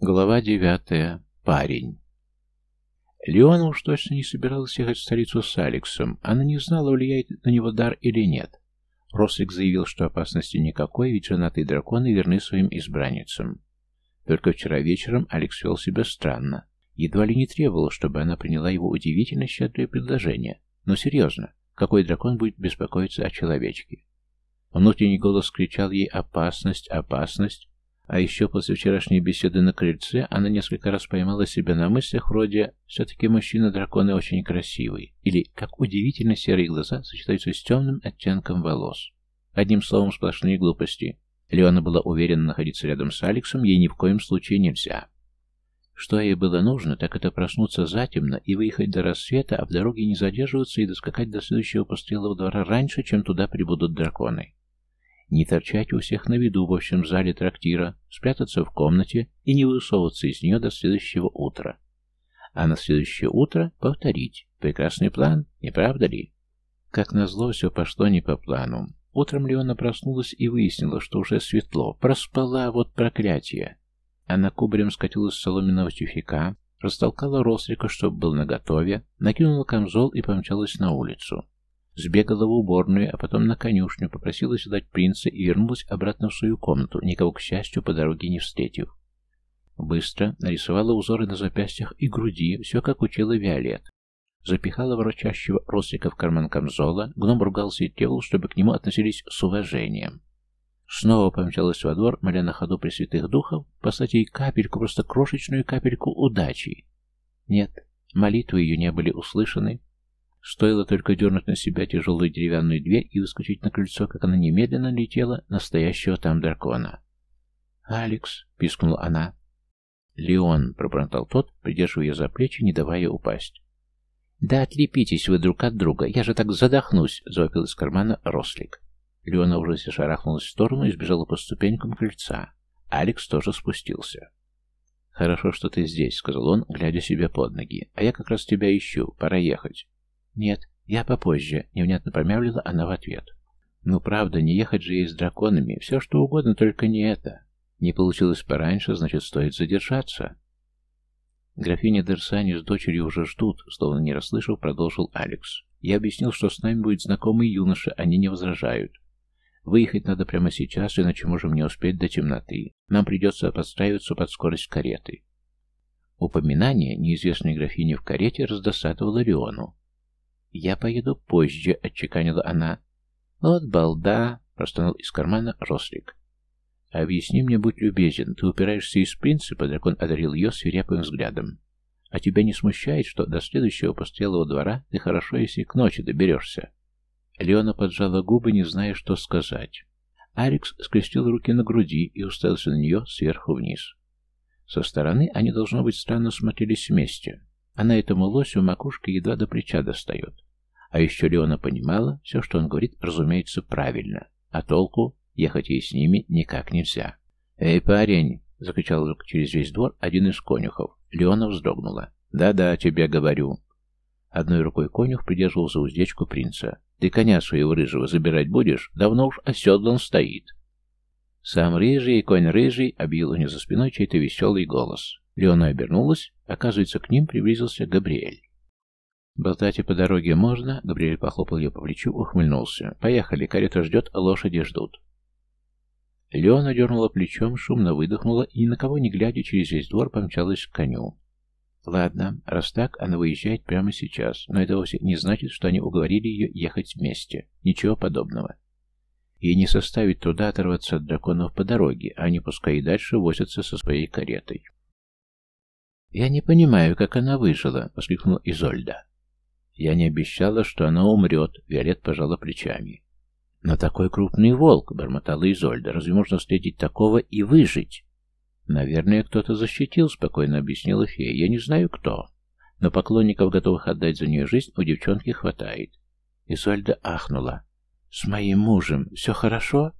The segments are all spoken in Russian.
Глава девятая. Парень. Леона уж точно не собиралась ехать в столицу с Алексом. Она не знала, влияет на него дар или нет. Рослик заявил, что опасности никакой, ведь женатые драконы верны своим избранницам. Только вчера вечером Алекс вел себя странно. Едва ли не требовал, чтобы она приняла его удивительно щедрое предложение. Но серьезно, какой дракон будет беспокоиться о человечке? Внутренний голос кричал ей «Опасность! Опасность!» А еще после вчерашней беседы на крыльце она несколько раз поймала себя на мыслях вроде «Все-таки мужчина-драконы очень красивый» или «Как удивительно серые глаза сочетаются с темным оттенком волос». Одним словом, сплошные глупости. Леона была уверена, находиться рядом с Алексом ей ни в коем случае нельзя. Что ей было нужно, так это проснуться затемно и выехать до рассвета, а в дороге не задерживаться и доскакать до следующего пострелого двора раньше, чем туда прибудут драконы. Не торчать у всех на виду в общем зале трактира, спрятаться в комнате и не высовываться из нее до следующего утра. А на следующее утро повторить. Прекрасный план, не правда ли? Как назло, все пошло не по плану. Утром Леона проснулась и выяснила, что уже светло. Проспала, вот проклятие. Она кубарем скатилась с соломенного тюфяка, растолкала Рослика, чтобы был наготове, накинула камзол и помчалась на улицу. Сбегала в уборную, а потом на конюшню, попросилась дать принца и вернулась обратно в свою комнату, никого, к счастью, по дороге не встретив. Быстро нарисовала узоры на запястьях и груди, все как учила Виолет. Запихала ворочащего Рослика в карман камзола, гном ругался и требовал, чтобы к нему относились с уважением. Снова помчалась во двор, моля на ходу пресвятых духов, послать ей капельку, просто крошечную капельку удачи. Нет, молитвы ее не были услышаны. Стоило только дернуть на себя тяжелую деревянную дверь и выскочить на крыльцо, как она немедленно летела настоящего там дракона. «Алекс!» — пискнула она. «Леон!» — пробормотал тот, придерживая за плечи, не давая упасть. «Да отлепитесь вы друг от друга, я же так задохнусь!» — завопил из кармана Рослик. Леона в ужасе шарахнулась в сторону и сбежала по ступенькам крыльца. Алекс тоже спустился. «Хорошо, что ты здесь», — сказал он, глядя себе под ноги. «А я как раз тебя ищу. Пора ехать». «Нет, я попозже», — невнятно промямлила она в ответ. «Ну, правда, не ехать же ей с драконами. Все, что угодно, только не это. Не получилось пораньше, значит, стоит задержаться». Графиня Дерсани с дочерью уже ждут, словно не расслышав, продолжил Алекс. Я объяснил, что с нами будет знакомый юноша, они не возражают. Выехать надо прямо сейчас, иначе можем не успеть до темноты. Нам придется подстраиваться под скорость кареты. Упоминание неизвестной графини в карете раздосадовало Леону. «Я поеду позже», — отчеканила она. «Вот балда», — простонал из кармана Рослик. «Объясни мне, будь любезен, ты упираешься из принципа?» Дракон одарил ее свирепым взглядом. «А тебя не смущает, что до следующего пострелого двора ты хорошо, если к ночи доберешься?» Леона поджала губы, не зная, что сказать. Алекс скрестил руки на груди и уставился на нее сверху вниз. Со стороны они, должно быть, странно смотрелись вместе. А на этому лосю макушка едва до плеча достает. А еще Леона понимала, все, что он говорит, разумеется, правильно. А толку ехать ей с ними никак нельзя. «Эй, парень!» — закричал вдруг через весь двор один из конюхов. Леона вздрогнула. «Да-да, тебе говорю». Одной рукой конюх придерживал за уздечку принца. Ты коня своего рыжего забирать будешь? Давно уж оседлан стоит. Сам рыжий конь рыжий объявил у нее за спиной чей-то веселый голос. Леона обернулась. Оказывается, к ним приблизился Габриэль. «Болтать и по дороге можно?» Габриэль похлопал ее по плечу, ухмыльнулся. «Поехали, карета ждет, лошади ждут». Леона дернула плечом, шумно выдохнула и, ни на кого не глядя, через весь двор помчалась к коню. Ладно, раз так, она выезжает прямо сейчас, но это вовсе не значит, что они уговорили ее ехать вместе. Ничего подобного. Ей не составит труда оторваться от драконов по дороге, а они пускай и дальше возятся со своей каретой. «Я не понимаю, как она выжила», — воскликнула Изольда. «Я не обещала, что она умрет», — Виолет пожала плечами. «Но такой крупный волк», — бормотала Изольда, — «разве можно встретить такого и выжить?» «Наверное, кто-то защитил», — спокойно объяснила фея. «Я не знаю, кто. Но поклонников, готовых отдать за нее жизнь, у девчонки хватает». Изольда ахнула. «С моим мужем все хорошо?»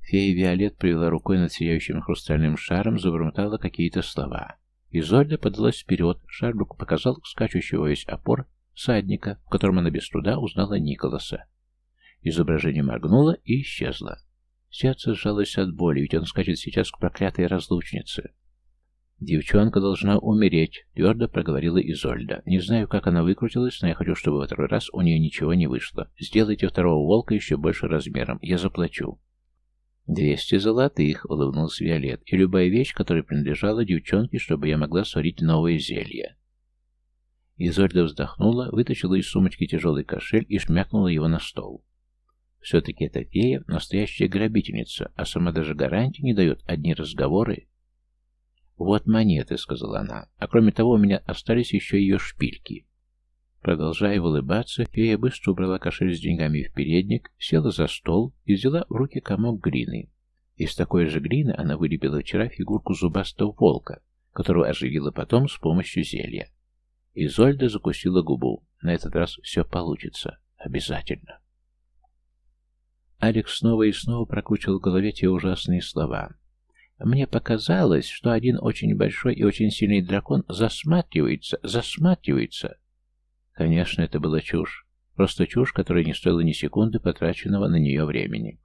Фея Виолет привела рукой над сияющим хрустальным шаром, забормотала какие-то слова. Изольда подалась вперед, шар вдруг показал скачущего весь опор садника, в котором она без труда узнала Николаса. Изображение моргнуло и исчезло. Сердце сжалось от боли, ведь он скачет сейчас к проклятой разлучнице. «Девчонка должна умереть», — твердо проговорила Изольда. «Не знаю, как она выкрутилась, но я хочу, чтобы второй раз у нее ничего не вышло. Сделайте второго волка еще больше размером. Я заплачу». «Двести золотых», — улыбнулся Виолет, «и любая вещь, которая принадлежала девчонке, чтобы я могла сварить новое зелье». Изольда вздохнула, вытащила из сумочки тяжелый кошель и шмякнула его на стол. Все-таки эта фея — настоящая грабительница, а сама даже гарантии не дает одни разговоры. «Вот монеты», — сказала она, — «а кроме того у меня остались еще ее шпильки». Продолжая улыбаться, фея быстро убрала кошель с деньгами в передник, села за стол и взяла в руки комок глины. Из такой же глины она вылепила вчера фигурку зубастого волка, которого оживила потом с помощью зелья. Изольда закусила губу. На этот раз все получится. Обязательно. Алекс снова и снова прокручивал в голове те ужасные слова. Мне показалось, что один очень большой и очень сильный дракон засматривается, засматривается. Конечно, это была чушь. Просто чушь, которая не стоила ни секунды потраченного на нее времени.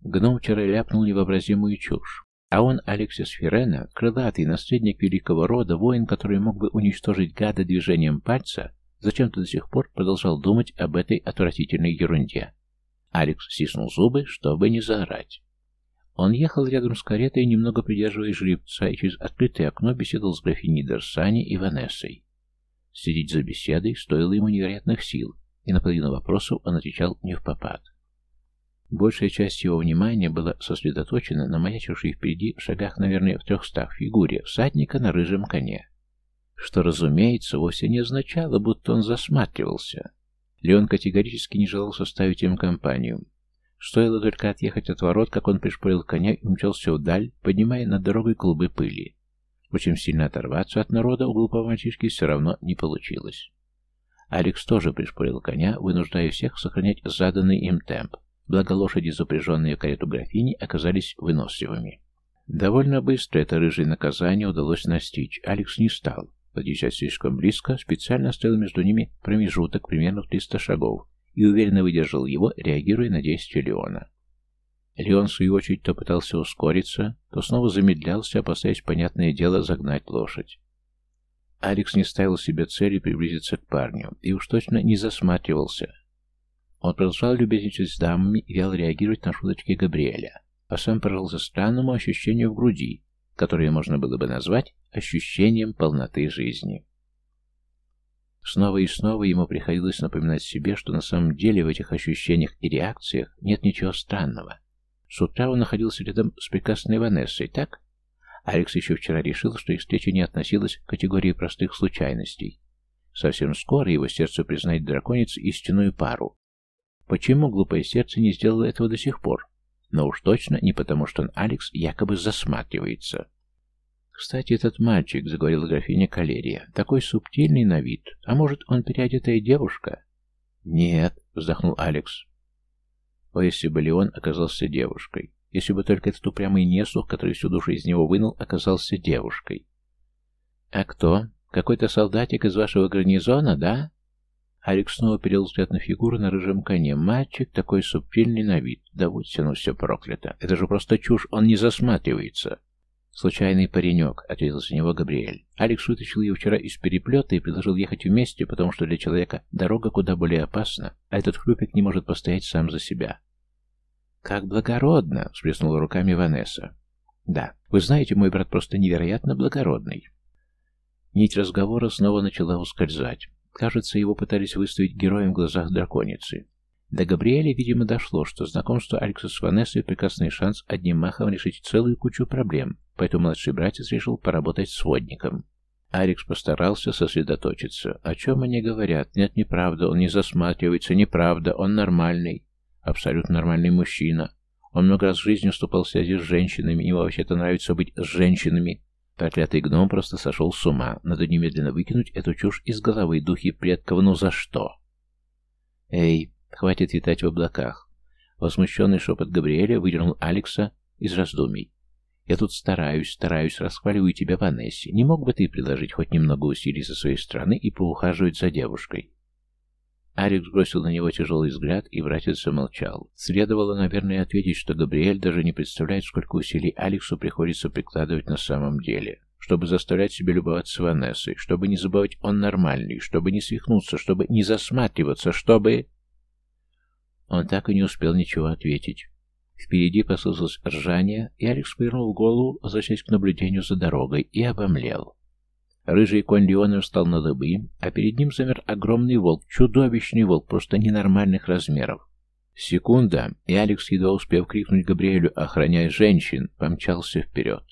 Гном вчера ляпнул невообразимую чушь. А он, Алексис Ферена, крылатый наследник великого рода, воин, который мог бы уничтожить гада движением пальца, зачем-то до сих пор продолжал думать об этой отвратительной ерунде. Алекс стиснул зубы, чтобы не заорать. Он ехал рядом с каретой, немного придерживая жеребца, и через открытое окно беседовал с графиней Дерсани и Ванессой. Следить за беседой стоило ему невероятных сил, и на половину вопросов он отвечал не в попад. Большая часть его внимания была сосредоточена на маячившей впереди, в шагах, наверное, в трехстах фигуре, всадника на рыжем коне. Что, разумеется, вовсе не означало, будто он засматривался. Леон категорически не желал составить им компанию. Стоило только отъехать от ворот, как он пришпорил коня и умчался вдаль, поднимая над дорогой клубы пыли. Очень сильно оторваться от народа у глупого мальчишки все равно не получилось. Алекс тоже пришпорил коня, вынуждая всех сохранять заданный им темп, благо лошади, запряженные в карету графини, оказались выносливыми. Довольно быстро это рыжее наказание удалось настичь. Алекс не стал. Подъезжать слишком близко, специально оставил между ними промежуток примерно в 300 шагов и уверенно выдержал его, реагируя на действия Леона. Леон, в свою очередь, то пытался ускориться, то снова замедлялся, опасаясь, понятное дело, загнать лошадь. Алекс не ставил себе цели приблизиться к парню и уж точно не засматривался. Он продолжал любезничать с дамами и вяло реагировать на шуточки Габриэля, а сам поражался странному ощущению в груди, которое можно было бы назвать ощущением полноты жизни. Снова и снова ему приходилось напоминать себе, что на самом деле в этих ощущениях и реакциях нет ничего странного. С утра он находился рядом с прекрасной Ванессой, так? Алекс еще вчера решил, что их встреча не относилась к категории простых случайностей. Совсем скоро его сердце признает дракониц истинную пару. Почему глупое сердце не сделало этого до сих пор? Но уж точно не потому, что он, Алекс, якобы засматривается. «Кстати, этот мальчик», — заговорила графиня Калерия, — «такой субтильный на вид. А может, он переодетая девушка?» «Нет», — вздохнул Алекс. О, если бы Леон оказался девушкой. Если бы только этот упрямый неслух, который всю душу из него вынул, оказался девушкой. «А кто? Какой-то солдатик из вашего гарнизона, да?» Алекс снова перевел взгляд на фигуру на рыжем коне. Мальчик такой субтильный на вид. Да будь ну все проклято. Это же просто чушь, он не засматривается. «Случайный паренек», — ответил за него Габриэль. Алекс вытащил ее вчера из переплета и предложил ехать вместе, потому что для человека дорога куда более опасна, а этот хлюпик не может постоять сам за себя. «Как благородно!» — всплеснула руками Ванесса. «Да, вы знаете, мой брат просто невероятно благородный». Нить разговора снова начала ускользать. Кажется, его пытались выставить героем в глазах драконицы. До Габриэля, видимо, дошло, что знакомство Алекса с Ванессой – прекрасный шанс одним махом решить целую кучу проблем, поэтому младший братец решил поработать с водником. Алекс постарался сосредоточиться. О чем они говорят? Нет, неправда, он не засматривается, неправда, он нормальный. Абсолютно нормальный мужчина. Он много раз в жизни уступал в связи с женщинами, ему вообще-то нравится быть с женщинами. Проклятый гном просто сошел с ума. Надо немедленно выкинуть эту чушь из головы духи предков, ну за что? Эй, Хватит витать в облаках. Возмущенный шепот Габриэля выдернул Алекса из раздумий. «Я тут стараюсь, стараюсь, расхваливаю тебя, Ванессе. Не мог бы ты предложить хоть немного усилий со своей стороны и поухаживать за девушкой?» Алекс бросил на него тяжелый взгляд, и братец замолчал. Следовало, наверное, ответить, что Габриэль даже не представляет, сколько усилий Алексу приходится прикладывать на самом деле. чтобы заставлять себя любоваться Ванессой, чтобы не забывать он нормальный, чтобы не свихнуться, чтобы не засматриваться, чтобы... Он так и не успел ничего ответить. Впереди послышалось ржание, и Алекс повернул голову, возвращаясь к наблюдению за дорогой, и обомлел. Рыжий конь Леона встал на дыбы, а перед ним замер огромный волк, чудовищный волк, просто ненормальных размеров. Секунда, и Алекс, едва успев крикнуть Габриэлю «Охраняй женщин!», помчался вперед.